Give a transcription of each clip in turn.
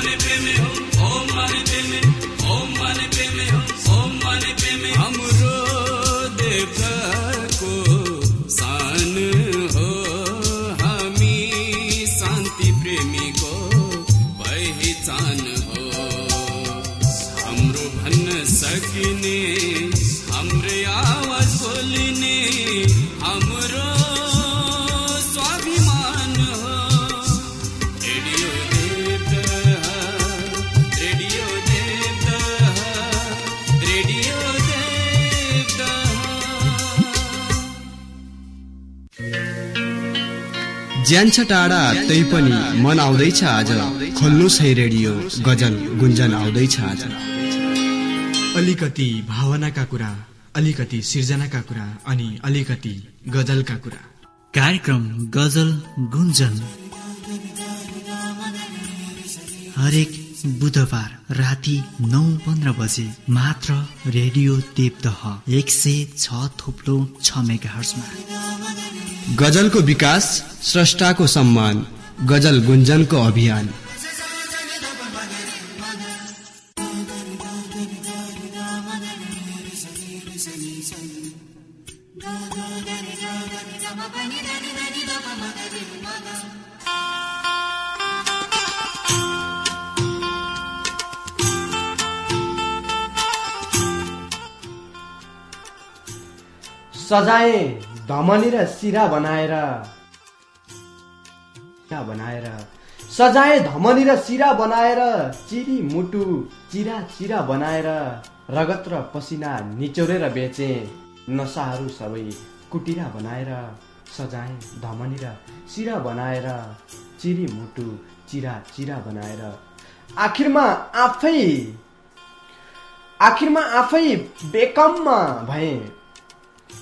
माने प्रेमे हो ओम माने ज्यान छ टाढा तै पनि मन आउँदैछ आज। खोल्नुहोस् है रेडियो गजल गुन्जन आउँदैछ आज। अलिकति भावनाका कुरा अलिकति सिर्जनाका कुरा अनि अलिकति गजलका कुरा। कार्यक्रम गजल गुन्जन। हरेक बुधबार राति नौ पन्ध्र बजे मात्र रेडियो देवदह एक सय छ थोप्लो छ मेगा हर्समा गजलको विकास स्रष्टाको सम्मान गजल गुन्जनको अभियान। सजाए धमनी र सिरा बनाएर बनाएर सजाए धमनी र सिरा बनाएर चिरी मुटु चिरा चिरा बनाएर रगत र पसिना निचोरेर बेचे नसाहरू सबै कुटिरा बनाएर सजाए धमनी र सिरा बनाएर चिरी मुटु चिरा चिरा बनाएर। आखिरमा आफै आखिरमा आफै बेकममा भएँ।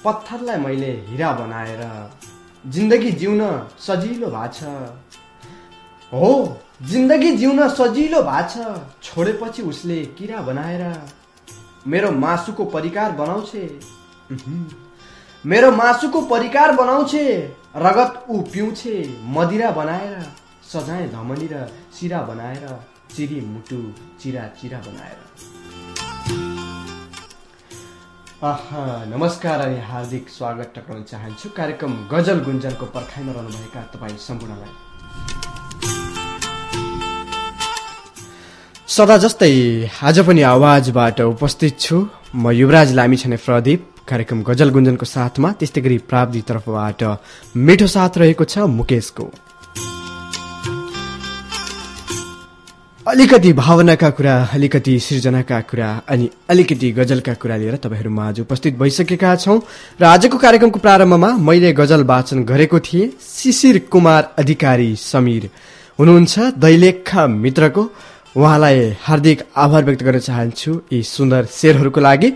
पत्थरलाई मैले हिरा बनाएर जिन्दगी जिउन सजिलो भएको छ। हो जिन्दगी जिउन सजिलो भएको छोडेपछि उसले किरा बनाएर मेरो मासुको परिकार बनाउँछे। मेरो मासुको परिकार बनाउँछे रगत ऊ पिउँछे मदिरा बनाएर सजाय धमनी र सिरा बनाएर चिरी मुटु चिरा चिरा बनाएर। नमस्कार अनि हार्दिक स्वागत टक्राउन चाहन्छु। कार्यक्रम गजल गुन्जनको पर्खाइमा रहनुभएका तपाईँ सम्पूर्णलाई। सदा जस्तै आज पनि आवाजबाट उपस्थित छु। म युवराज लामी छने प्रदीप। कार्यक्रम गजल गुन्जनको साथमा त्यस्तै गरी प्राविधिक तर्फबाट मिठो साथ रहेको छ मुकेशको। अलिकति भावनाका कुरा अलिकति सृजनाका कुरा अनि अलिकति गजलका कुरा लिएर तपाईँहरूमा आज उपस्थित भइसकेका छौँ। र आजको कार्यक्रमको प्रारम्भमा मैले गजल वाचन गरेको थिएँ शिशिर कुमार अधिकारी समीर। हुनुहुन्छ दैलेखा मित्रको। उहाँलाई हार्दिक आभार व्यक्त गर्न चाहन्छु यी सुन्दर शेरहरूको लागि।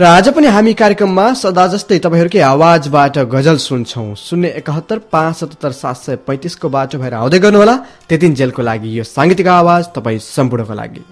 र आज पनि हामी कार्यक्रममा सदा जस्तै तपाईँहरूकै आवाजबाट गजल सुन्छौँ। शून्य एकहत्तर पाँच सतहत्तर सात सय पैँतिसको बाटो भएर आउँदै गर्नुहोला। त्यति जेलको लागि यो साङ्गीतिक आवाज तपाईँ सम्पूर्णको लागि।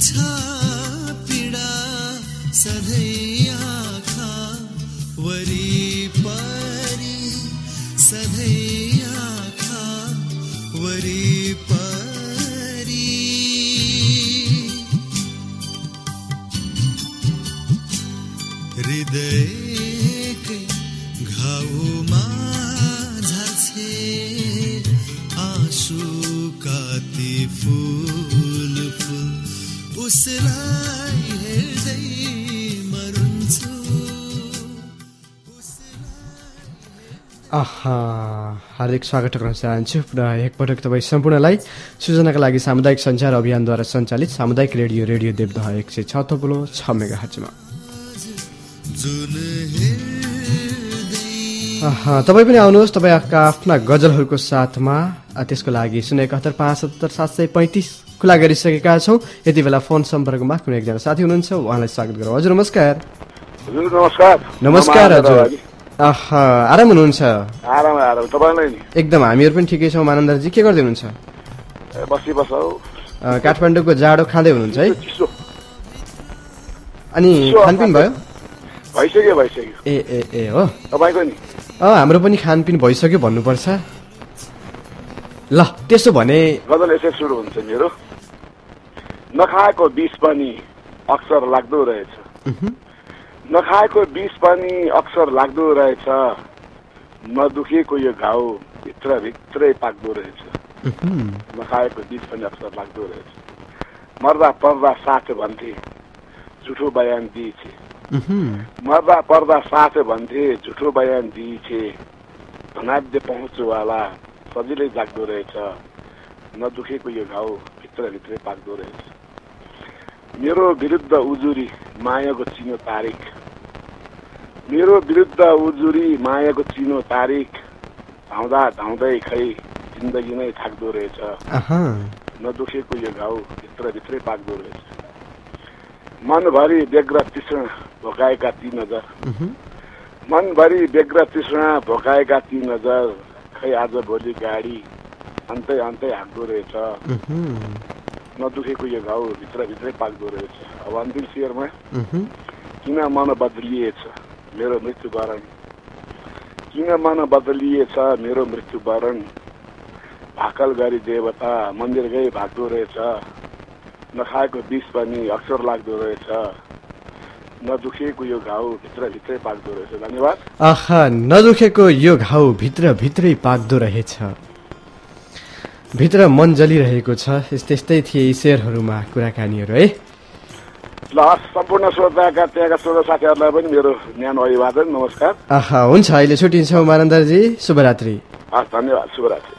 ध आखा वी परि सध आखा वी पी हृदय आहा हार्दिक स्वागत गर्न चाहन्छु। पुनः एकपटक तपाईँ सम्पूर्णलाई सूचनाका लागि सामुदायिक सञ्चार अभियानद्वारा सञ्चालित सामुदायिक रेडियो रेडियो देवदह एक सय छ थोप्लो छ मेगा आहा, तपाईँ पनि आउनुहोस्। तपाईँका आफ्ना गजलहरूको साथमा। त्यसको लागि शून्य एकात्तर पाँच सत्तर सात सय पैँतिस खुला गरिसकेका छौँ। यति बेला फोन सम्पर्कमा कुनै एकजना साथी हुनुहुन्छ उहाँलाई स्वागत गरौँ। हजुर नमस्कार। नमस्कार। हजुर। आराम हुनुहुन्छ? एकदम हामीहरू पनि ठिकै छौँ। मानन्दरजी के गर्दै हुनुहुन्छ? काठमाडौँको जाडो खाँदै हुनुहुन्छ है? अनि खानपिन भयो? भइसक्यो भइसक्यो। ए ए ए हो। तपाईँको नि? अँ हाम्रो पनि खानपिन भइसक्यो भन्नुपर्छ। ल त्यसो भने गजल सुरु हुन्छ मेरो। नखाएको बिस पनि अक्सर लाग्दो रहेछ। नखाएको बिस पनि अक्सर लाग्दो रहेछ। नदुखेको यो घाउ भित्र भित्रै पाक्दो रहेछ। नखाएको बिस पनि अक्सर लाग्दो रहेछ। मर्दा पर्दा साथ भन्थे झुठो बयान दिइछे। मर्दा पर्दा साथ भन्थे झुठो बयान दिइछे। धनाध्य पहुँचवाला सजिलै जाग्दो रहेछ। नदुखेको यो घाउ भित्रभित्रै पाक्दो रहेछ। मेरो विरुद्ध उजुरी मायाको चिनो तारिक मेरो विरुद्ध उजुरी मायाको चिनो तारिक धाउँदा धाउँदै खै जिन्दगी नै थाक्दो रहेछ। नदुखेको यो घाउ भित्रभित्रै पाक्दो रहेछ। मनभरि व्यग्र तृष्णा भोकाएका ती नजर। मनभरि व्यग्र तृष्णा भोकाएका ती नजर। खै आज भोलि गाडी अन्तै अन्तै हाँक्दो रहेछ। नदुखेको यो घाउ भित्रभित्रै पाक्दो रहेछ अब अन्तिम उहुँ, किन मन बदलिएछ मेरो मृत्युवरण किन मन बदलिएछ मेरो मृत्युवरण भाकल गरी देवता मन्दिर गई भाग्दो रहेछ नखाएको विष पनि अक्सर लाग्दो रहेछ नदुखेको यो घाउ भित्रभित्रै पाक्दो रहेछ धन्यवाद आहा नदुखेको यो घाउ भित्र भित्रै पाक्दो रहेछ भित्र मन जलिरहेको छ यस्तै यस्तै थिए यी शेरहरूमा कुराकानीहरू है? ल सम्पूर्ण श्रोताका त्यहाँका श्रोता साथीहरूलाई पनि मेरो न्यानो अभिवादन नमस्कार। आहा हुन्छ अहिले छुट्टिन्छौँ मानन्दरजी शुभरात्रि। हस् धन्यवाद शुभरात्रि।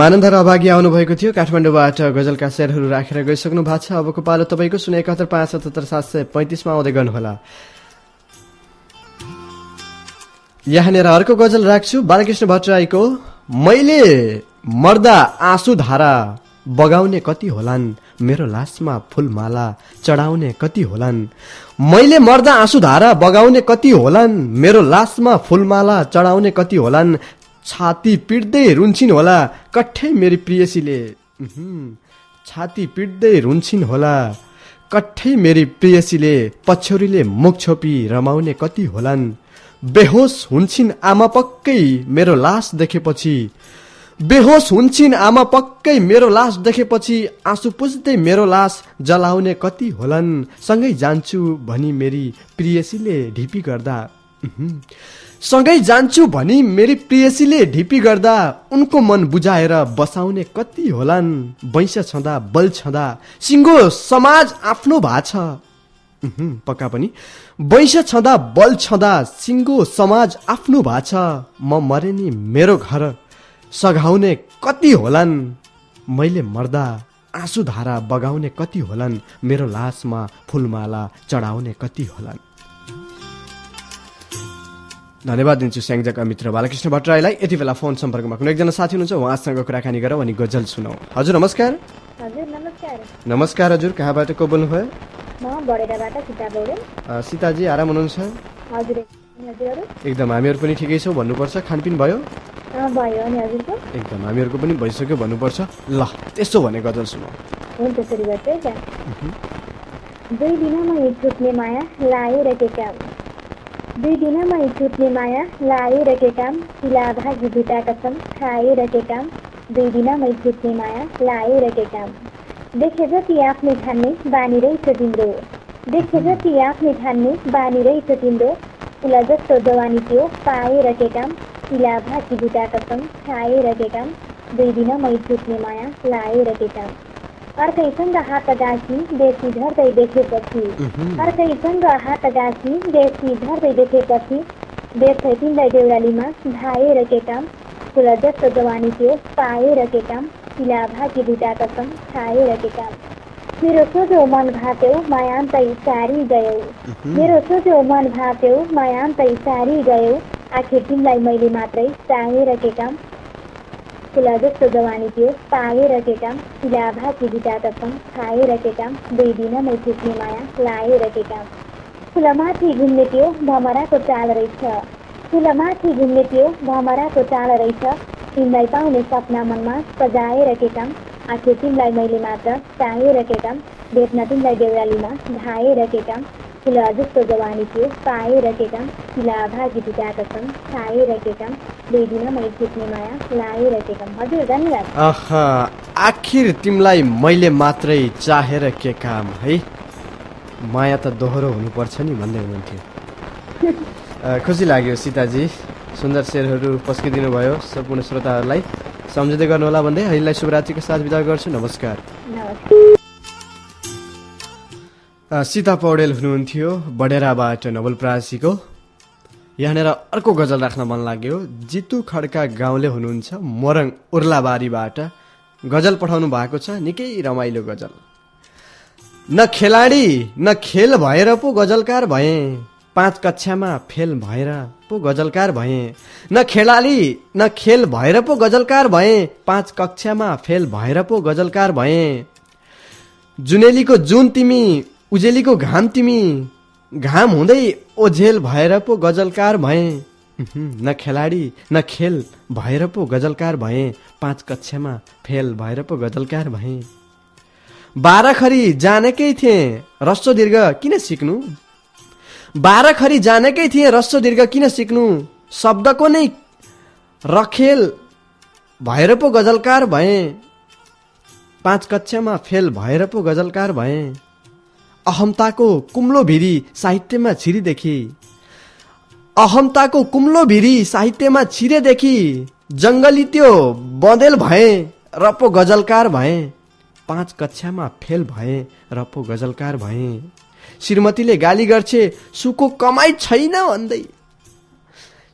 मानन्दर अभागी आउनुभएको थियो काठमाडौँबाट गजलका शेरहरू राखेर गइसक्नु भएको छ। अबको पालो तपाईँको शून्य एकात्तर पाँच सतहत्तर सात सय पैँतिसमा आउँदै गर्नुहोला। यहाँनिर अर्को गजल राख्छु। बालकृष्ण भट्टराईको मैले मर्दा आँसु धारा बगाउने कति होलान् मेरो लासमा फुलमाला चढाउने कति होलान्। मैले मर्दा आँसु धारा बगाउने कति होलान् मेरो लासमा फुलमाला चढाउने कति होलान् छाती पिट्दै रुन्छिन् होला कठै मेरी प्रियसीले। छाती पिट्दै रुन्छिन् होला कठै मेरी प्रियसीले पछ्यौरीले मुख छोपी रमाउने कति होलान्। बेहोस हुन्छन् आमा पक्कै मेरो लास देखेपछि। बेहोस हुन्छन् आमा पक्कै मेरो लास देखेपछि आँसु पुज्दै मेरो लास जलाउने कति होलान् सँगै जान्छु भनी मेरी प्रियसीले ढिपी गर्दा। सँगै जान्छु भनी मेरी प्रियसीले ढिपी गर्दा उनको मन बुझाएर बसाउने कति होलान् वैंश छँदा बल छँदा सिङ्गो समाज आफ्नो भा छ पक्का पनि। वैंश छँदा बल छँदा सिङ्गो समाज आफ्नो भा छ म मरे नि मेरो घर। सघाउने कति होलान्? मैले मर्दा आँसु धारा बगाउने कति होलान्? मेरो लासमा फुलमाला चढाउने कति होलान्? धन्यवाद दिन्छु स्याङ्जाका मित्र बालकृष्ण भट्टराईलाई। यति बेला फोन सम्पर्कमा कुनै एकजना साथी हुनुहुन्छ उहाँसँग कुराकानी गरौँ अनि गजल सुनौ। हजुर नमस्कार। हजुर नमस्कार। नमस्कार हजुर कहाँबाट को बोल्नुभयो? म सीता पौडेल सीताजी आराम हुनुहुन्छ? हजुर हजुरहरू एकदम हामीहरू पनि ठिकै छौँ भन्नुपर्छ। खानपिन भयो? भयो अनि हजुरको। एकदम हामीहरूको पनि भइसक्यो भन्नुपर्छ। ल त्यसो भने गजल सुनौ। हुन्छ सुरु गर्छु है त दुई दिनमै छुट्ने माया लाएर के काम। दुई दिनमै छुट्ने माया लाएर के काम। भागी भिटा कसम खाएर के काम। दुई दिनमै छुट्ने माया लाएर के काम। देखे जति आफ्नै ठान्ने बानी रहेछ तिम्रो देखे जति आफ्नै ठान्ने बानी रहेछ तिम्रो फुला जस्तो जवानी त्यो पाएर के काम पिला भाकी भिटा कसम खाएर के काम दुई दिनमै छुट्ने माया लाएर के काम अर्कैसँग हात गाँसी देशी झर्दै देखेपछि। अर्कैसँग हात गाँसी देशी झर्दै देखेपछि। देश तिमीलाई देउरालीमा धाएर के काम फुल जस्तो जवानी थियो पाएर के काम पिला भागी भिटा कसम खाएर के काम मेरो सोझो मन भाट्यौ मायान्तै सारी गयौ। मेरो सोझो मन भाट्यौ मायान्तै सारी गयौ। आखिर तिमीलाई मैले मात्रै चाहेर के काम फुला जस्तो जवानी थियो पाएर के काम फिला भाकी कसम खाएर के काम दुई दिनमै छुट्ने माया लाएर के काम फुलमाथि घुम्ने त्यो भमराको चाल रहेछ। फुलमाथि घुम्ने त्यो भमराको चाल रहेछ। तिमीलाई पाउने सपना मनमा सजाएर के काम आखिर तिमीलाई मैले मात्र चाहेर के काम भेट्न तिमीलाई देउरालीमा धाएर के काम फुल जस्तो जवानी थियो पाएर के काम फिला भागी भिटा कसम खाएर के काम दुई छुट्ने माया लाएर के काम हजुर धन्यवाद आखिर तिमीलाई मैले मात्रै चाहेर के काम है माया त दोहोरो हुनुपर्छ नि भन्दै हुनुहुन्थ्यो खुसी लाग्यो सीताजी सुन्दर शेरहरू पस्किदिनु भयो सम्पूर्ण श्रोताहरूलाई। सम्झँदै गर्नुहोला भन्दै अहिलेलाई शुभरात्रिको साथ विदा गर्छु। नमस्कार। सीता पौडेल हुनुहुन्थ्यो बडेराबाट नवलप्रासीको। यहाँनिर अर्को गजल राख्न मन लाग्यो। जितु खड्का गाउँले हुनुहुन्छ मोरङ उर्लाबारीबाट। गजल पठाउनु भएको छ निकै रमाइलो गजल। न खेलाडी न खेल भएर पो गजलकार भए। पाँच कक्षामा फेल भएर पो गजलकार भए। न खेलाडी न खेल भएर पो गजलकार भए। पाँच कक्षामा फेल भएर पो गजलकार भए। जुनेलीको जुन तिमी उजेलीको घाम तिमी घाम हुँदै ओझेल भएर पो गजलकार भए। न खेलाडी न खेल भएर पो गजलकार भए। पाँच कक्षामा फेल भएर पो गजलकार भए। बाह्रखरी जानेकै थिएँ। रस्व दीर्घ किन सिक्नु? बाह्रखरी जानेकै थिएँ रस्व दीर्घ किन सिक्नु? शब्दको नै रखेल? भएर पो गजलकार भए। पाँच कक्षामा फेल भएर पो गजलकार भए। अहमताको कुम्लो भिरी साहित्यमा छिरीदेखि अहमताको कुम्लो भिरी साहित्यमा छिरेदेखि जङ्गली त्यो बँदेल भए र पो गजलकार भए। पाँच कक्षामा फेल भए र पो गजलकार भए। श्रीमतीले गाली गर्छे सुको कमाई छैन भन्दै।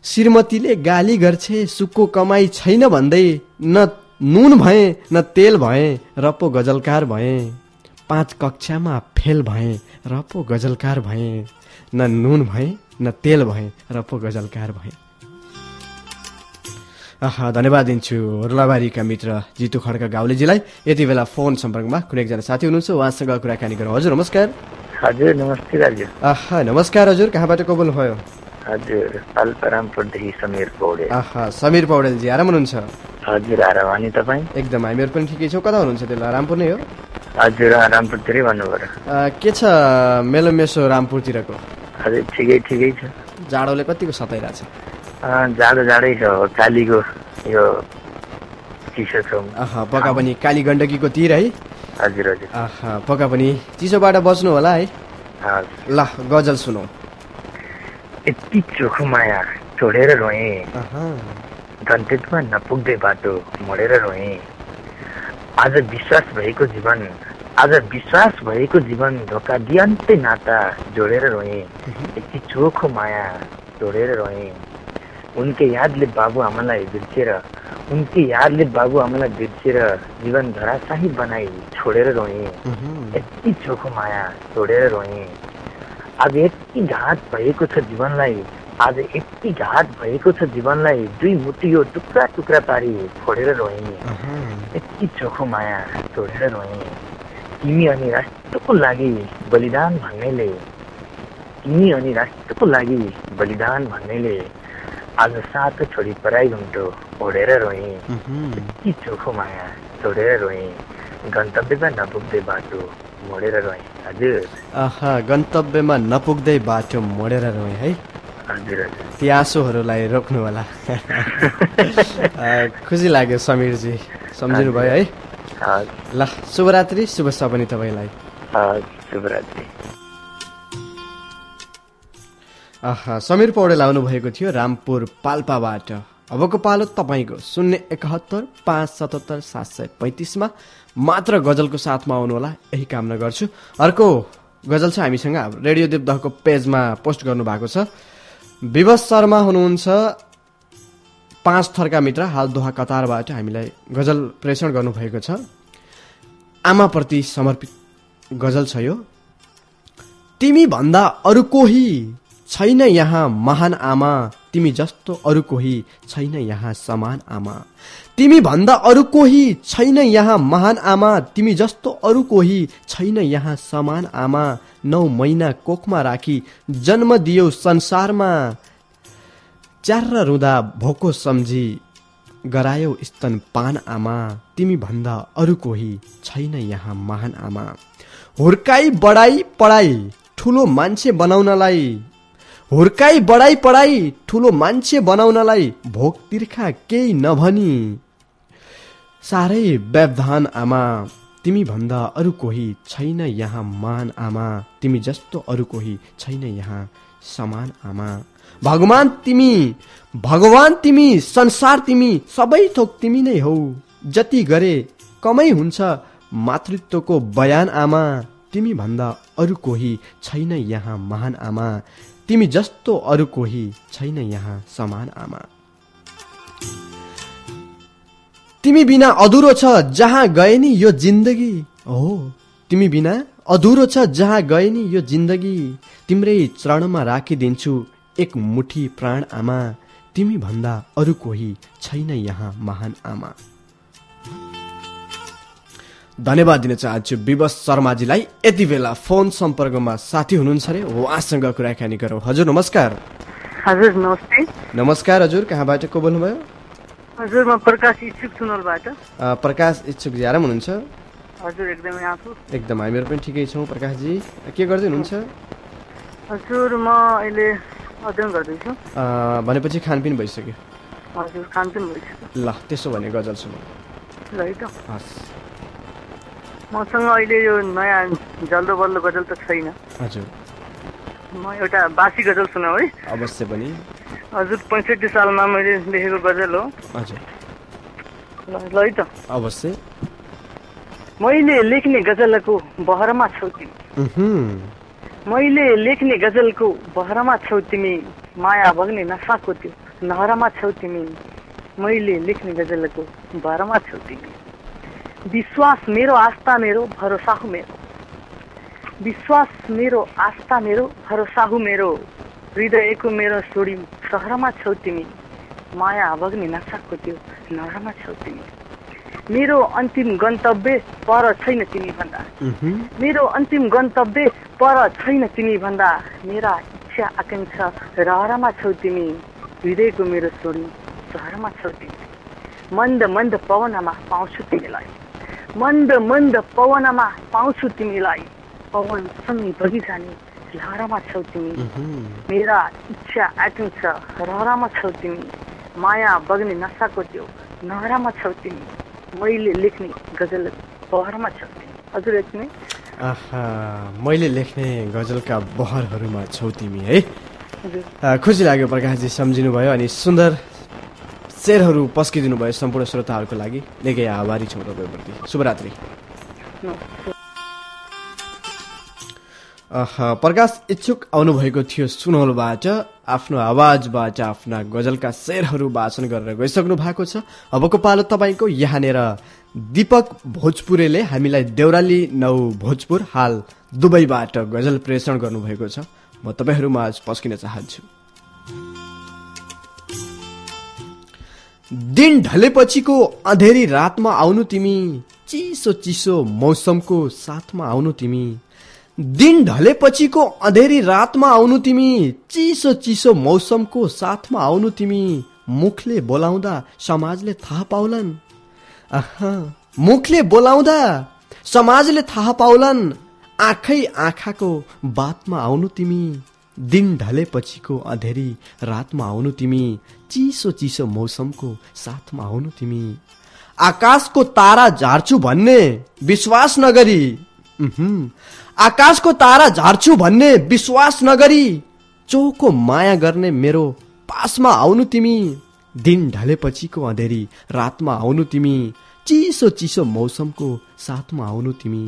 श्रीमतीले गाली गर्छे सुको कमाई छैन भन्दै। न नुन भए न तेल भए र गजलकार भए। पाँच कक्षामा फेल भए र गजलकार भए। न नुन भए न तेल भए र गजलकार भए। धन्यवाद दिन्छु। रुलाबारीका मित्र जितु खड्का गाउलेजीलाई। यति बेला फोन सम्पर्कमा कुनै एकजना साथी हुनुहुन्छ उहाँसँग कुराकानी गरौँ। हजुर नमस्कार। हजुर नमस्ते आहा नमस्कार हजुर कहाँबाट को बोल्नुभयो हजुर पाल्पारामपुरदेखि समीर पौडेल। समीर पौडेलजी आराम हुनुहुन्छ? हजुर आराम। अनि तपाईँ? एकदम हामीहरू पनि ठिकै छौँ। कता हुनुहुन्छ त्यसलाई रामपुर नै हो? हजुर रामपुरतिरै भन्नु पऱ्यो आ, के छ मेलो मेसो रामपुरतिरको? हजुर ठिकै ठिकै छ। जाडोले कतिको सताइरहेछ? अँ, जाडो जाडै छ कालीको यो चिसो छ। पक्का पनि काली गण्डकीको तिर है? हजुर हजुर। पक्का पनि चिसोबाट बच्नु होला है? ल गजल सुनौ। यति चोखो माया छोडेर रोएँ। गन्तव्यमा नपुग्दै बाटो मोडेर रोएँ। आज विश्वास भएको जीवन आज विश्वास भएको जीवन धोका दियन्तै नाता जोडेर रोएँ। यति चोखो माया जोडेर रोएँ। उनकै यादले बाबुआमालाई बिर्सेर उनकै यादले बाबुआमालाई बिर्सेर जीवन धराशाही बनाई छोडेर रोएँ। यति चोखो माया छोडेर रोएँ। आज यति घात भएको छ जीवनलाई आज यति घात भएको छ जीवनलाई दुई मुठियो टुक्रा टुक्रा पारी फोडेर रोएँ यति चोखो माया छोडेर रोएँ। तिमी अनि राष्ट्रको लागि बलिदान भन्नेले। तिमी अनि राष्ट्रको लागि बलिदान भन्नेले। आज साथ छोडी पराई घुम्टो ओढेर रोएँ यति चोखो माया छोडेर रोएँ गन्तव्यमा नपुग्दै बाटो मोडेर रोएँ हजुर गन्तव्यमा नपुग्दै बाटो मोडेर रोएँ है आँसुहरूलाई रोक्नु होला खुसी लाग्यो समीरजी सम्झिनु भयो है ल शुभरात्रि शुभ सपनी तपाईँलाई शुभरात्रि समीर पौडेल आउनुभएको थियो रामपुर पाल्पाबाट। अबको पालो तपाईँको शून्य एकहत्तर पाँच सतहत्तर सात सय पैँतिसमा मात्र गजलको साथमा आउनुहोला यही कामना गर्छु। अर्को गजल छ हामीसँग रेडियो देवदहको पेजमा पोस्ट गर्नुभएको छ। विवश शर्मा हुनुहुन्छ पाँच थरका मित्र हाल दोहा कतारबाट हामीलाई गजल प्रेषण गर्नुभएको छ। आमाप्रति समर्पित गजल छ यो। तिमी भन्दा अरू कोही छैन यहाँ महान आमा। तिमी जस्तो अरू कोही छैन यहाँ समान आमा। तिमी भन्दा अरू कोही छैन यहाँ महान आमा। तिमी जस्तो अरू कोही छैन यहाँ समान आमा। नौ महिना कोखमा राखी जन्म दियो संसारमा। च्यार रुँदा भोको सम्झी गरायो स्तन पान आमा। तिमी भन्दा अरू कोही छैन यहाँ महान आमा। हुर्काई बढाई पढाई ठुलो मान्छे बनाउनलाई हुर्काई बढाई पढाई ठुलो मान्छे बनाउनलाई भोक तिर्खा केही नभनी। साह्रै व्यवधान आमा तिमी भन्दा अरू कोही छैन यहाँ महान आमा तिमी जस्तो अरू कोही छैन यहाँ समान आमा। भगवान तिमी भगवान तिमी संसार तिमी सबै थोक तिमी नै हौ। जति गरे कमै हुन्छ मातृत्वको बयान आमा तिमी भन्दा अरू कोही छैन यहाँ महान आमा। तिमी जस्तो अरू कोही छैन यहाँ समान आमा। तिमी बिना अधुरो छ जहाँ गए नि यो जिन्दगी। हो तिमी बिना अधुरो छ जहाँ गए नि यो जिन्दगी। तिम्रै चरणमा राखिदिन्छु एक मुठी प्राण आमा। तिमी भन्दा अरू कोही छैन यहाँ महान आमा। धन्यवाद दिन चाहन्छु विवश शर्माजीलाई। यति बेला फोन सम्पर्कमा साथी हुनुहुन्छ अरे उहाँसँग कुराकानी गरौँ। हजुर नमस्कार। हजुर नमस्ते। नमस्कार हजुर कहाँबाट को बोल्नुभयो? हजुर म प्रकाश इच्छुक सुनलबाट। प्रकाश इच्छुक जी आराम हुनुहुन्छ? हजुर एकदमै छु एकदम हामीहरू पनि ठिकै छौँ प्रकाशजी। के गर्दै हुनुहुन्छ? हजुर म अहिले अध्ययन गर्दैछु। भनेपछि खानपिन भइसक्यो। हजुर खानपिन भइसक्यो। ल त्यसो भने गजल सुनौ। ल हस्। मसँग अहिले यो नयाँ जल्दो बल्दो गजल त छैन। हजुर। म एउटा बासी गजल सुनाऊ है। अवश्य पनि। हजुर पैँसठी सालमा मैले लेखेको गजल हो। हजुर। ल है त। अवश्य। मैले लेख्ने गजलको बहरमा छौ तिमी। मैले लेख्ने गजलको बहरमा छौ तिमी। माया बग्ने नसाको त्यो नहरमा छौ तिमी। मैले लेख्ने गजलको बहरमा छौ तिमी। विश्वास मेरो आस्था मेरो भरोसा हो मेरो। विश्वास मेरो आस्था मेरो भरोसा हो मेरो। हृदयको मेरो छोडी सहरमा छौ तिमी। माया बग्ने नसाको त्यो नहरमा छौ तिमी। मेरो अन्तिम गन्तव्य पर छैन तिमी भन्दा। मेरो अन्तिम गन्तव्य पर छैन तिमी भन्दा। मेरा इच्छा आकाङ्क्षा रहरमा छौ तिमी। हृदयको मेरो छोरी सहरमा छौ तिमी। मन्द मन्द पवनमा पाउँछु तिमीलाई। मन्द मन्द पवनमा पाउँछु तिमीलाई पवनसँगै बगिजाने लहरमा छौ तिमी। मेरा इच्छा आकाङ्क्षा रहरमा छौ तिमी माया बग्ने नसाको त्यो नहरमा छौ तिमी मैले लेख्ने गजल पहरमा छौ तिमी हजुर यति आहा मैले लेख्ने गजलका बहरहरूमा छौ तिमी है खुसी लाग्यो प्रकाशजी सम्झिनु भयो अनि सुन्दर शेरहरू पस्किदिनु भयो सम्पूर्ण श्रोताहरूको लागि। निकै आभारी छौँ तपाईँप्रति। शुभरात्रि। प्रकाश इच्छुक आउनुभएको थियो सुनौलबाट। आफ्नो आवाजबाट आफ्ना गजलका शेरहरू वाचन गरेर गइसक्नु भएको छ। अबको पालो तपाईँको यहाँनिर दीपक भोजपुरेले हामीलाई देउराली नौ भोजपुर हाल दुबईबाट गजल प्रेषण गर्नुभएको छ। म तपाईँहरूमा आज पस्किन चाहन्छु। दिन ढलेपछिको अँधेरी रातमा आउनु तिमी चिसो चिसो मौसमको साथमा आउनु तिमी। दिन ढलेपछिको अँधेरी रातमा आउनु तिमी चिसो चिसो मौसमको साथमा आउनु तिमी। मुखले बोलाउँदा समाजले थाहा पाउलान्। मुखले बोलाउँदा समाजले थाहा पाउलान्। आँखै आँखाको बातमा आउनु तिमी। दिन ढलेपछिको अँधेरी रातमा आउनु तिमी चिसो चिसो मौसमको साथमा आउनु तिमी। आकाशको तारा झार्छु भन्ने विश्वास नगरी आकाशको तारा झार्छु भन्ने विश्वास नगरी चोको माया गर्ने मेरो पासमा आउनु तिमी। दिन ढलेपछिको अँधेरी रातमा आउनु तिमी चिसो चिसो मौसमको साथमा आउनु तिमी।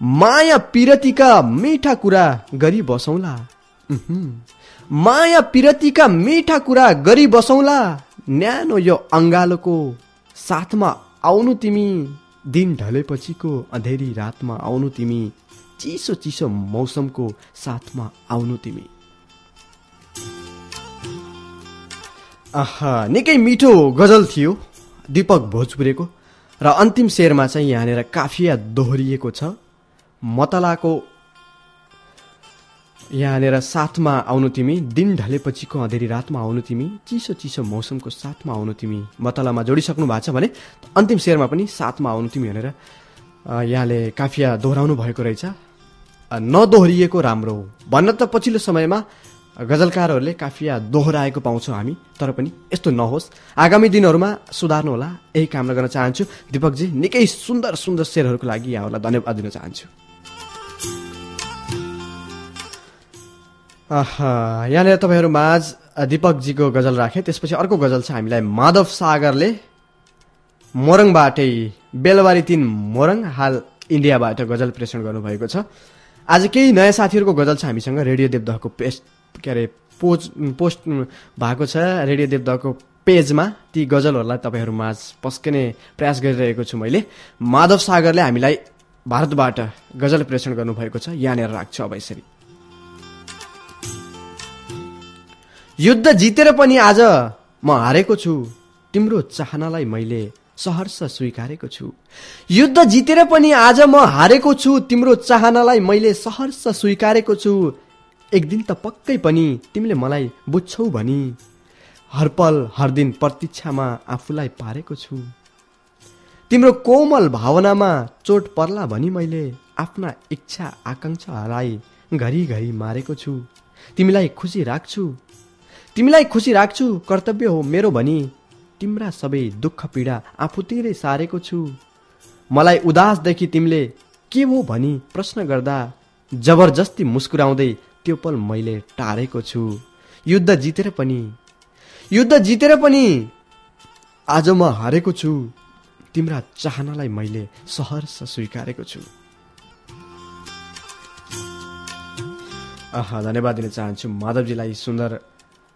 माया पिरतीका मिठा कुरा गरी बसौला। माया पिरतीका मिठा कुरा गरी बसौला। न्यानो यो अङ्गालोको साथमा आउनु तिमी। दिन ढलेपछिको अँधेरी रातमा आउनु तिमी। चिसो चिसो मौसमको साथमा आउनु तिमी। आहा निकै मिठो गजल थियो दीपक भोजपुरेको। र अन्तिम शेरमा चाहिँ यहाँनिर काफिया दोहोरिएको छ। मतलाको यहाँनिर साथमा आउनु तिमी दिन ढलेपछिको अँधेरी रातमा आउनु तिमी चिसो चिसो मौसमको साथमा आउनु तिमी। मतलामा जोडिसक्नु भएको छ भने अन्तिम शेरमा पनि साथमा आउनु तिमी भनेर यहाँले काफिया दोहोऱ्याउनु भएको रहेछ। नदोहोरिएको राम्रो हो। भन्न त पछिल्लो समयमा गजलकारहरूले काफिया दोहोऱ्याएको पाउँछौँ हामी तर पनि यस्तो नहोस्। आगामी दिनहरूमा सुधार्नु होला यही कामना गर्न चाहन्छु। दिपकजी निकै सुन्दर सुन्दर शेरहरूको लागि यहाँहरूलाई धन्यवाद दिन चाहन्छु। यहाँनिर तपाईँहरू माझ दिपकजीको गजल राखेँ त्यसपछि अर्को गजल छ हामीलाई माधव सागरले मोरङबाटै बेलबारी तिन मोरङ हाल इन्डियाबाट गजल प्रेषण गर्नुभएको छ। आज केही नयाँ साथीहरूको गजल छ हामीसँग रेडियो देवदहको पेस्ट के अरे पोज पोस्ट भएको छ रेडियो देवदहको पेजमा ती गजलहरूलाई तपाईँहरू माझ पस्किने प्रयास गरिरहेको छु मैले। माधव सागरले हामीलाई भारतबाट गजल प्रेषण गर्नुभएको छ यहाँनिर राख्छु अब यसरी। युद्ध जितेर पनि आज म हारेको छु। तिम्रो चाहनालाई मैले सहर्ष स्वीकारेको छु। युद्ध जितेर पनि आज म हारेको छु तिम्रो चाहनालाई मैले सहर्ष स्वीकारेको छु। एक दिन त पक्कै पनि तिमीले मलाई बुझ्छौ भनी। हरपल हर दिन प्रतीक्षामा आफूलाई पारेको छु। तिम्रो कोमल भावनामा चोट पर्ला भनी मैले आफ्ना इच्छा आकाङ्क्षालाई घरिघरि मारेको छु। तिमीलाई खुसी राख्छु। तिमीलाई खुसी राख्छु कर्तव्य हो मेरो भनी। तिम्रा सबै दुःख पीडा आफूतिरै सारेको छु। मलाई उदासदेखि तिमीले के हो भनी प्रश्न गर्दा जबरजस्ती मुस्कुराउँदै त्यो पल मैले टारेको छु। युद्ध जितेर पनि। युद्ध जितेर पनि। आज म हारेको छु। तिम्रा चाहनालाई मैले सहर्ष स्वीकारेको छु। धन्यवाद दिन चाहन्छु माधवजीलाई सुन्दर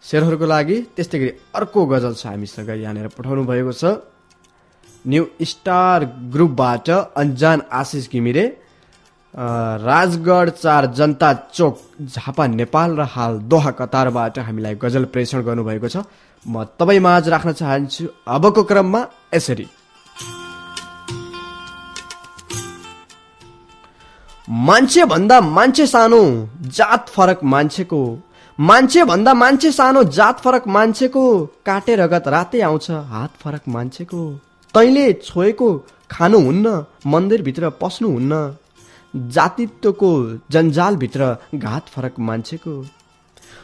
शेरहरूको लागि त्यस्तै गरी अर्को गजल छ हामीसँग यहाँनिर पठाउनु भएको छ। न्यू स्टार ग्रुपबाट अन्जान आशिष घिमिरे राजगढ चार जनता चोक झापा नेपाल र हाल दोहा कतारबाट हामीलाई गजल प्रेषण गर्नुभएको छ। म तपाईँ माझ राख्न चाहन्छु अबको क्रममा यसरी। मान्छे भन्दा मान्छे सानो जात फरक मान्छेको मान्छे भन्दा मान्छे सानो जात फरक मान्छेको काटे रगत रातै आउँछ हात फरक मान्छेको। तैँले छोएको खानुहुन्न मन्दिरभित्र पस्नुहुन्न जातित्वको जन्जालभित्र घात फरक मान्छेको।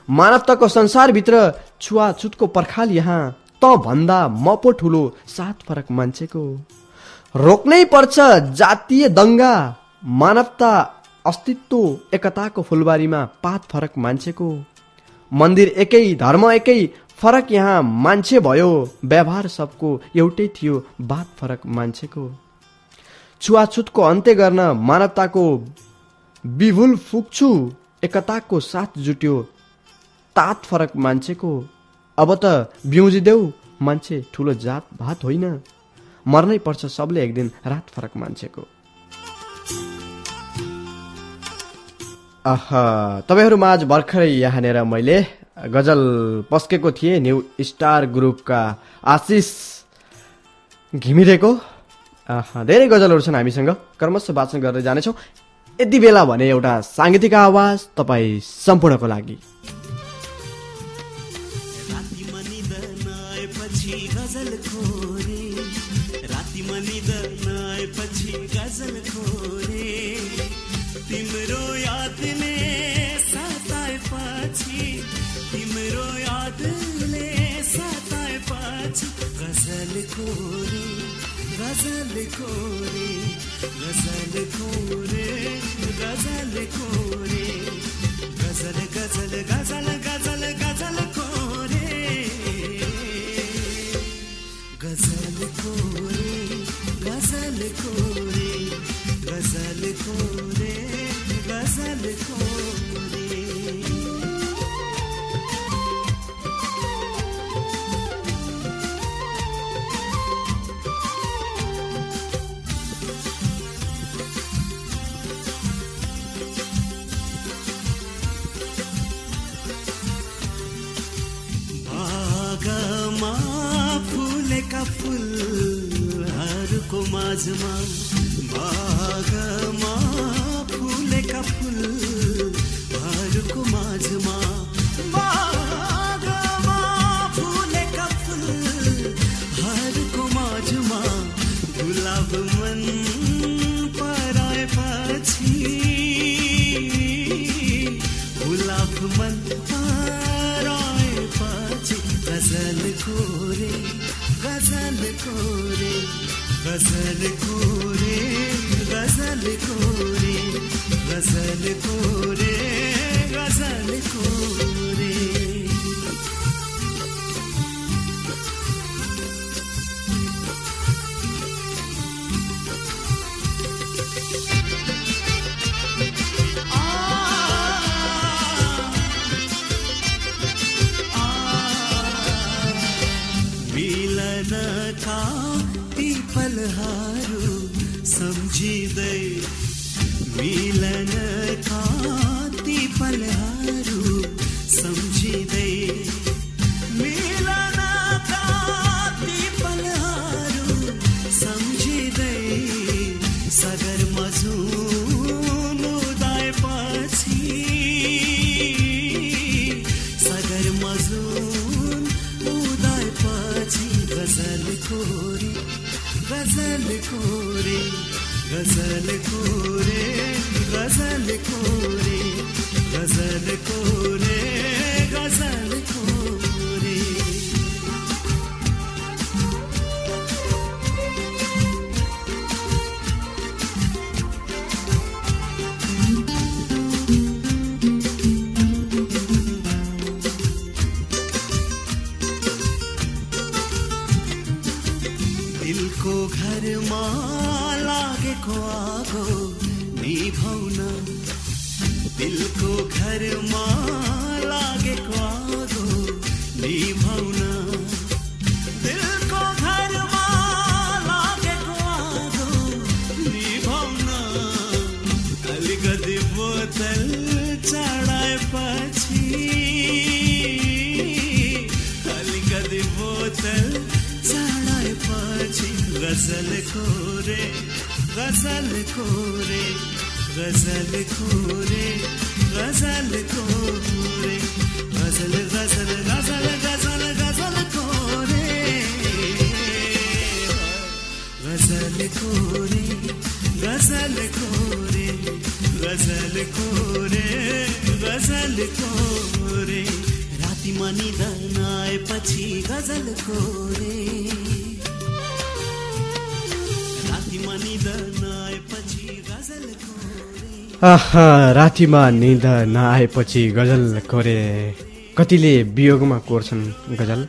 मानवताको संसारभित्र छुवाछुतको पर्खाल यहाँ त भन्दा म पो ठुलो सात फरक मान्छेको। रोक्नै पर्छ जातीय दङ्गा मानवता अस्तित्व एकताको फुलबारीमा पात फरक मान्छेको। मन्दिर एकै धर्म एकै फरक यहाँ मान्छे भयो। व्यवहार सबको एउटै थियो बात फरक मान्छेको। छुवाछुतको अन्त्य गर्न मानवताको विभुल फुक्छु एकताको साथ जुट्यो। तात फरक मान्छेको। अब त बिउजिदेऊ मान्छे ठुलो जात भात होइन। मर्नै पर्छ सबले एक दिन रात फरक मान्छेको। तपाईँहरू माझ भर्खरै यहाँनिर मैले गजल पस्केको थिएँ न्यू स्टार ग्रुपका आशिष घिमिरेको। धेरै गजलहरू छन् हामीसँग। क्रमशः वाचन गर्दै जानेछौँ। यति बेला भने एउटा साङ्गीतिक आवाज तपाईँ सम्पूर्णको लागि। खोरे गजल खोरे गजल खोरे गजल खोरे। गजल गजल गजल गजल गजल माझमा बागमा फुलेका फुलहरूको माझमा बागमा फुलेका गुलाब मन पराएपछि गुलाब मन गजल खोरे गजल खोरे गजल खोरे गजल खोरे गजल खोरे ती पलहरू सम्झिँदै मिलनका ती पलहरू गजल खोरे गजल खोरे गजल खोरे खोरे गजल खोरे गजल खोरे गजल खोरे रातिमा निधन आएपछि गजल खोरे रातिमा निधन आएपछि गजल खोरे आहा, रातिमा निद नआएपछि गजल कोरे कतिले वियोगमा कोर्छन् गजल?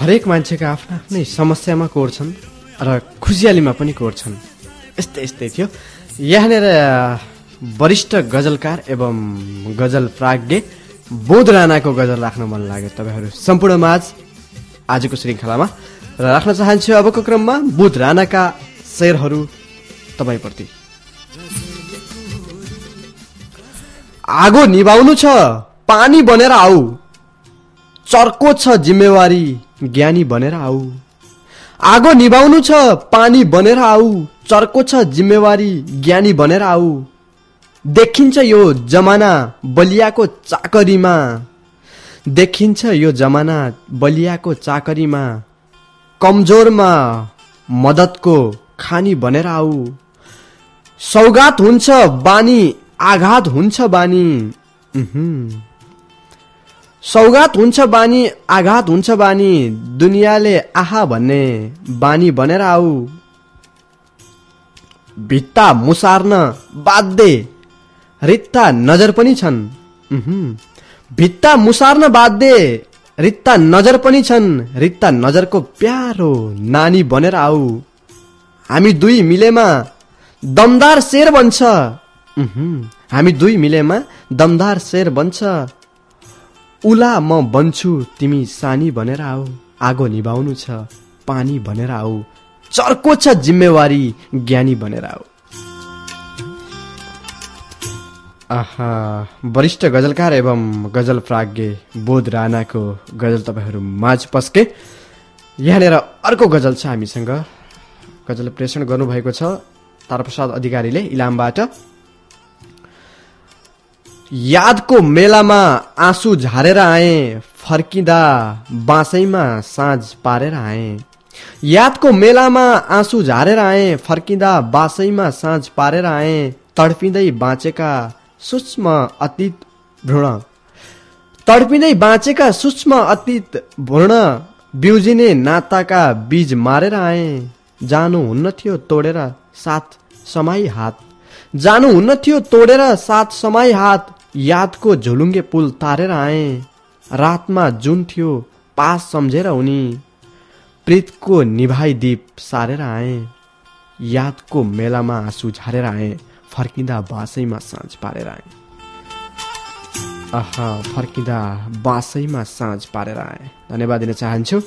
हरेक मान्छेका आफ्ना आफ्नै समस्यामा कोर्छन्। र खुसियालीमा पनि कोर्छन्। यस्तै यस्तै थियो। यहाँनिर वरिष्ठ गजलकार एवं गजल प्राज्ञ बोध राणाको गजल राख्न मन लाग्यो। तपाईँहरू सम्पूर्ण माझ आजको श्रृङ्खलामा। र राख्न चाहन्छु अबको क्रममा बोध राणाका शेरहरू तपाईँप्रति। आगो निभाउनु छ पानी बनेर आऊ। चर्को छ जिम्मेवारी ज्ञानी बनेर आऊ। आगो निभाउनु छ पानी बनेर आऊ चर्को छ जिम्मेवारी ज्ञानी बनेर आऊ। देखिन्छ यो जमाना बलियाको चाकरीमा। देखिन्छ यो जमाना बलियाको चाकरीमा। कमजोरमा मदतको खानी बनेर आऊ। सौगात हुन्छ बानी आघात हुन्छ बानी। सौगात हुन्छ बानी आघात हुन्छ बानी दुनियाँले आहा भन्ने बानी बनेर आऊ। भित्ता मुसार्न बाध्य रित्ता नजर पनि छन्। भित्ता मुसार्न बाध्य रित्ता नजर पनि छन्। रित्ता नजरको प्यारो नानी बनेर आऊ। हामी दुई मिलेमा दमदार शेर बन्छ। हामी दुई मिलेमा दमदार शेर बन्छ। उला म बन्छु तिमी सानी भनेर आऊ। आगो निभाउनु छ पानी भनेर आऊ। चर्को छ जिम्मेवारी ज्ञानी भनेर आऊ। आहा वरिष्ठ गजलकार एवं गजल प्राज्ञ बोध राणाको गजल तपाईँहरू माझ पस्के। यहाँनिर अर्को गजल छ हामीसँग। गजल प्रेषण गर्नुभएको छ तारप्रसाद अधिकारीले इलामबाट। यादको मेलामा आँसु झारेर आए फर्किँदा बाँसैमा साँझ पारेर आए। यादको मेलामा आँसु झारेर आए फर्किँदा बाँसैमा साँझ पारेर आए तडपिँदै बाँचेका सूक्ष्म अतीत भ्रूण। तडपिँदै बाँचेका सूक्ष्म अतीत भ्रूण बिउजिने नाताका बीज मारेर आए। जानु हुन्न थियो तोडेर साथ समाई हात। जानु हुन्न थियो तोडेर साथ समाई हात। यादको झुलुङ्गे पुल तारेर आए। रातमा जुन थियो पास सम्झेर उनी। प्रीतको निभाइ दीप सारेर आए। यादको मेलामा आँसु झारेर आए। फर्किँदा बाँसैमा साँझ पारेर आए। आहा फर्किँदा बाँसैमा साँझ पारेर आए। धन्यवाद दिन चाहन्छु।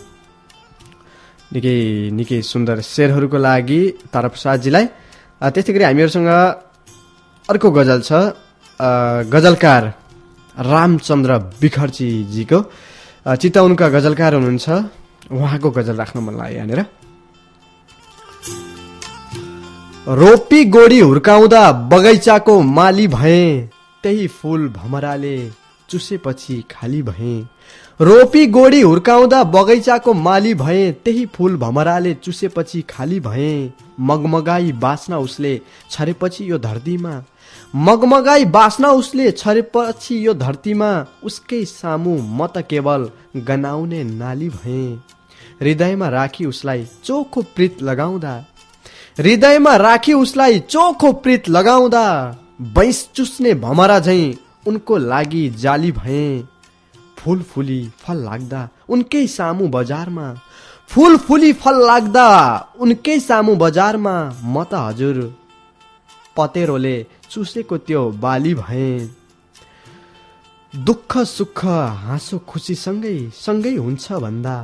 निकै निकै सुन्दर शेरहरूको लागि तारप्रसादजीलाई। अ, त्यस्तै गरी हामीहरूसँग अर्को गजल छ। गजलकार रामचन्द्र बिखर्चीजीको। चितवनका गजलकार हुनुहुन्छ। उहाँको गजल राख्न मन लाग्यो यहाँनिर। रोपी गोडी हुर्काउँदा बगैँचाको माली भए त्यही फूल भमराले चुसेपछि खाली भए। रोपी गोडी हुर्काउँदा बगैँचाको माली भए त्यही फूल भमराले चुसेपछि खाली भए। मगमगाई बाँच्न उसले छरेपछि यो धरतीमा। मगमगाई बाँच्न उसले छरेपछि यो धरतीमा। उसकै सामु म त केवल गनाउने नाली भए। हृदयमा राखी उसलाई चोखो प्रीत लगाउँदा। हृदयमा राखी उसलाई चोखो प्रीत लगाउँदा। बैंस चुस्ने भमरा झैँ उनको लागि जाली भए। फुल फुली फल लाग्दा उनकै सामु बजारमा फुल फुली फल लाग्दा उनकै सामु बजारमा म त हजुर पतेरोले चुसेको त्यो बाली भए। दुःख सुख हाँसो खुसी सँगै हुन्छ भन्दा।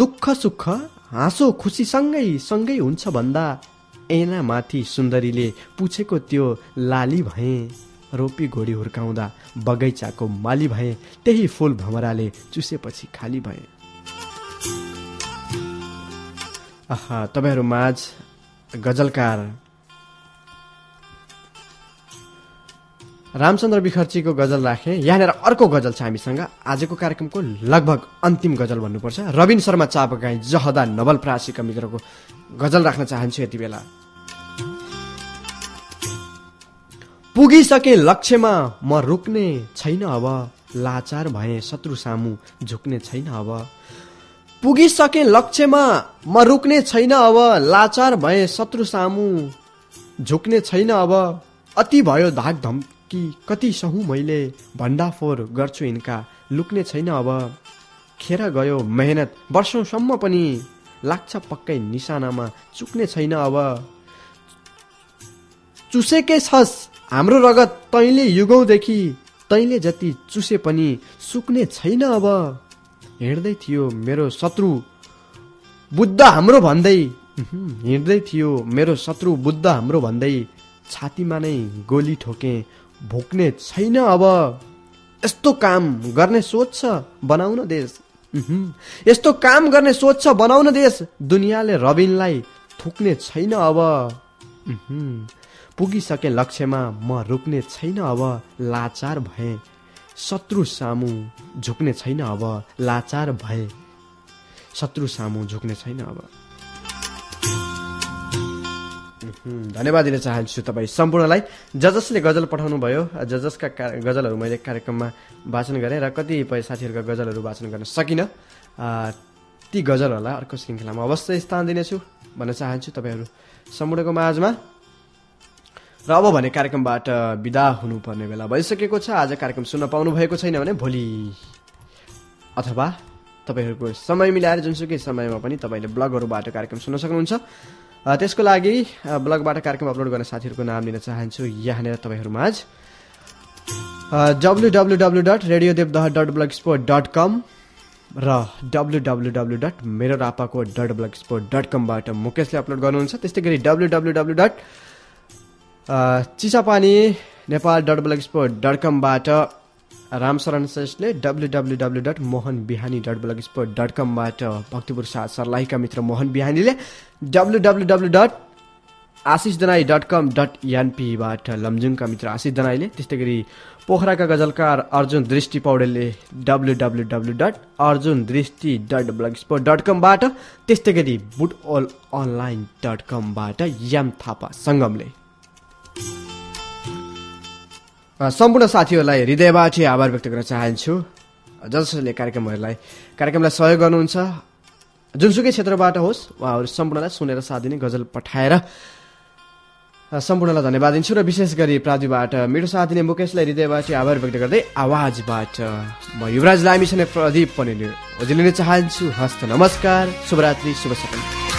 दुःख सुख हाँसो खुसी सँगै हुन्छ भन्दा। ऐना माथि सुन्दरीले पुछेको त्यो लाली भए। रोपी घोडी हुर्काउँदा बगैँचाको माली भए। त्यही फुल भमराले चुसेपछि खाली भए। तपाईँहरू माझ गजलकार। रामचन्द्र बिखर्चीको गजल राखेँ। यहाँनिर अर्को गजल छ हामीसँग। आजको कार्यक्रमको लगभग अन्तिम गजल भन्नुपर्छ। रविन शर्मा चापगाई जहदा नवलप्रासीका मित्रको गजल राख्न चाहन्छु यति बेला। पुगिसके लक्ष्यमा म रुक्ने छैन अब। लाचार भए शत्रु सामु झुक्ने छैन अब। पुगिसके लक्ष्यमा म रुक्ने छैन अब लाचार भए शत्रु सामु। झुक्ने छैन अब अति भयो धाक धम्की कति सहु मैले भण्डाफोर गर्छु यिनका। लुक्ने छैन अब। खेर गयो मेहनत वर्षौँसम्म पनि लाग्छ पक्कै निशानामा। चुक्ने छैन अब। चुसेकै छस् हाम्रो रगत तैँले युगौँदेखि तैँले जति चुसे पनि सुक्ने छैन अब। हिँड्दै थियो मेरो शत्रु बुद्ध हाम्रो भन्दै। हिँड्दै थियो मेरो शत्रु बुद्ध हाम्रो भन्दै। छातीमा नै गोली ठोके भोक्ने छैन अब। यस्तो काम गर्ने सोच छ बनाउन देश। यस्तो काम गर्ने सोच छ बनाउन देश। दुनियाँले रबिनलाई थुक्ने छैन अब। पुगिसके लक्ष्यमा म रुक्ने छैन अब। लाचार भए। शत्रु सामु झुक्ने छैन अब लाचार भए। शत्रु सामु झुक्ने छैन अब। धन्यवाद दिन चाहन्छु तपाईँ सम्पूर्णलाई। ज जसले गजल पठाउनु भयो ज जसका गजलहरू मैले कार्यक्रममा वाचन गरेँ र कतिपय साथीहरूका गजलहरू वाचन गर्न सकिनँ। ती गजलहरूलाई अर्को श्रृङ्खलामा अवश्य स्थान दिनेछु। भन्न चाहन्छु तपाईँहरू सम्पूर्णको माझमा। र अब भने कार्यक्रमबाट विदा हुनुपर्ने बेला भइसकेको छ। आज कार्यक्रम सुन्न पाउनु भएको छैन भने भोलि अथवा तपाईँहरूको समय मिलाएर जुनसुकै समयमा पनि तपाईँले ब्लगहरूबाट कार्यक्रम सुन्न सक्नुहुन्छ। त्यसको लागि ब्लगबाट कार्यक्रम अपलोड गर्ने साथीहरूको नाम लिन चाहन्छु यहाँनिर तपाईँहरू माझ। W W W dot radio Devdaha dot blog sport dot com र डब्लु डब्लु डब्लु डट मेरो रापाको डट ब्लग स्पोर्ट डट कमबाट मुकेशले अपलोड गर्नुहुन्छ। त्यस्तै गरी W W W dot Chisapani Nepal dot blog sport dot कमबाट Ramsharan श्रेष्ठले W W W dot Mohan Bihani dot blog sport dot कमबाट Bhaktipur साथ सर्लाहीका मित्र Mohan बिहानीले W W W dot Ashish Danai dot com dot एनपीबाट लमजुङका मित्र आशिष दनाईले त्यस्तै गरी पोखराका गजलकार अर्जुन दृष्टि पौडेलले W W W dot Arjun Drishti dot blog spot dot कमबाट त्यस्तै गरी बुट ओल अनलाइन डट कमबाट याम थापा सङ्गमले सम्पूर्ण साथीहरूलाई हृदयबाट आभार व्यक्त गर्न चाहन्छु। जसले कार्यक्रमहरूलाई कार्यक्रमलाई सहयोग गर्नुहुन्छ। जुनसुकै क्षेत्रबाट होस् उहाँहरू सम्पूर्णलाई सुनेर साथ दिने गजल पठाएर सम्पूर्णलाई धन्यवाद दिन्छु र विशेष गरी प्राविबाट मेरो साथ दिने मुकेशलाई हृदयबाट आभार व्यक्त गर्दै आवाजबाट म युवराज लामिछाने प्रदीप पनि लिन चाहन्छु। हस्त नमस्कार शुभरात्रि शुभ सपन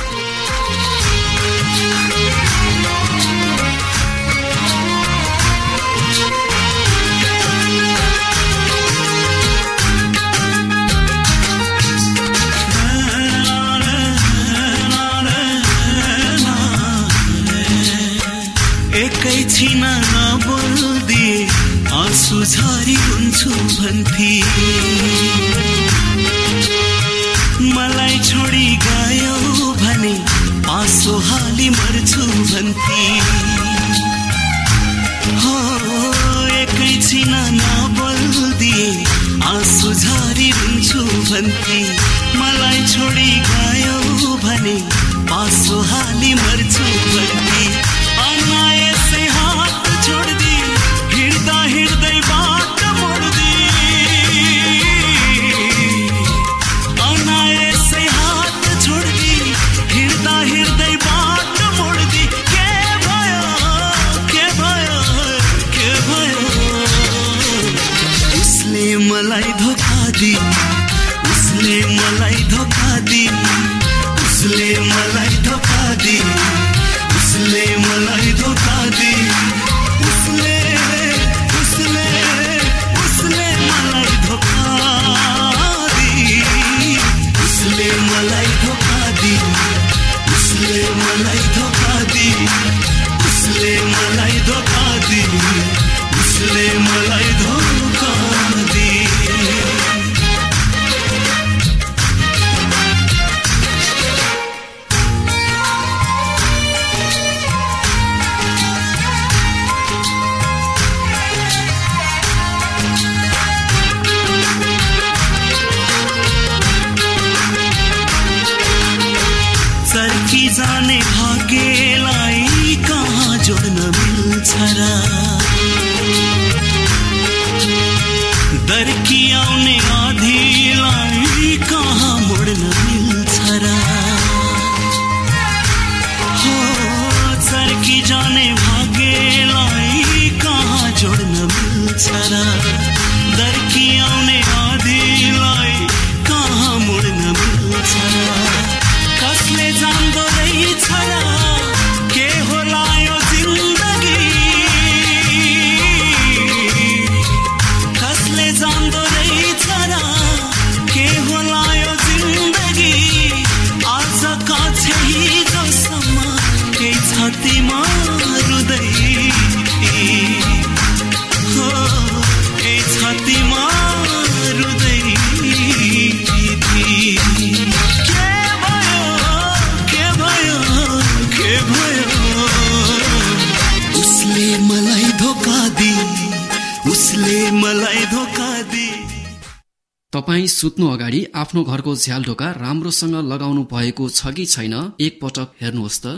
भन्थे मलाई छोडी गयो भने आँसु हाली मर्छु भन्थे हो एकैछिन नबोल्दिए आँसु झरी हुन्छु भन्थे मलाई छोडी गयो भने आँसु हाली मर्छु हरा सुत्नु अगाडि आफ्नो घरको झ्याल ढोका राम्रोसँग लगाउनु भएको छ कि छैन एकपटक हेर्नुहोस् त।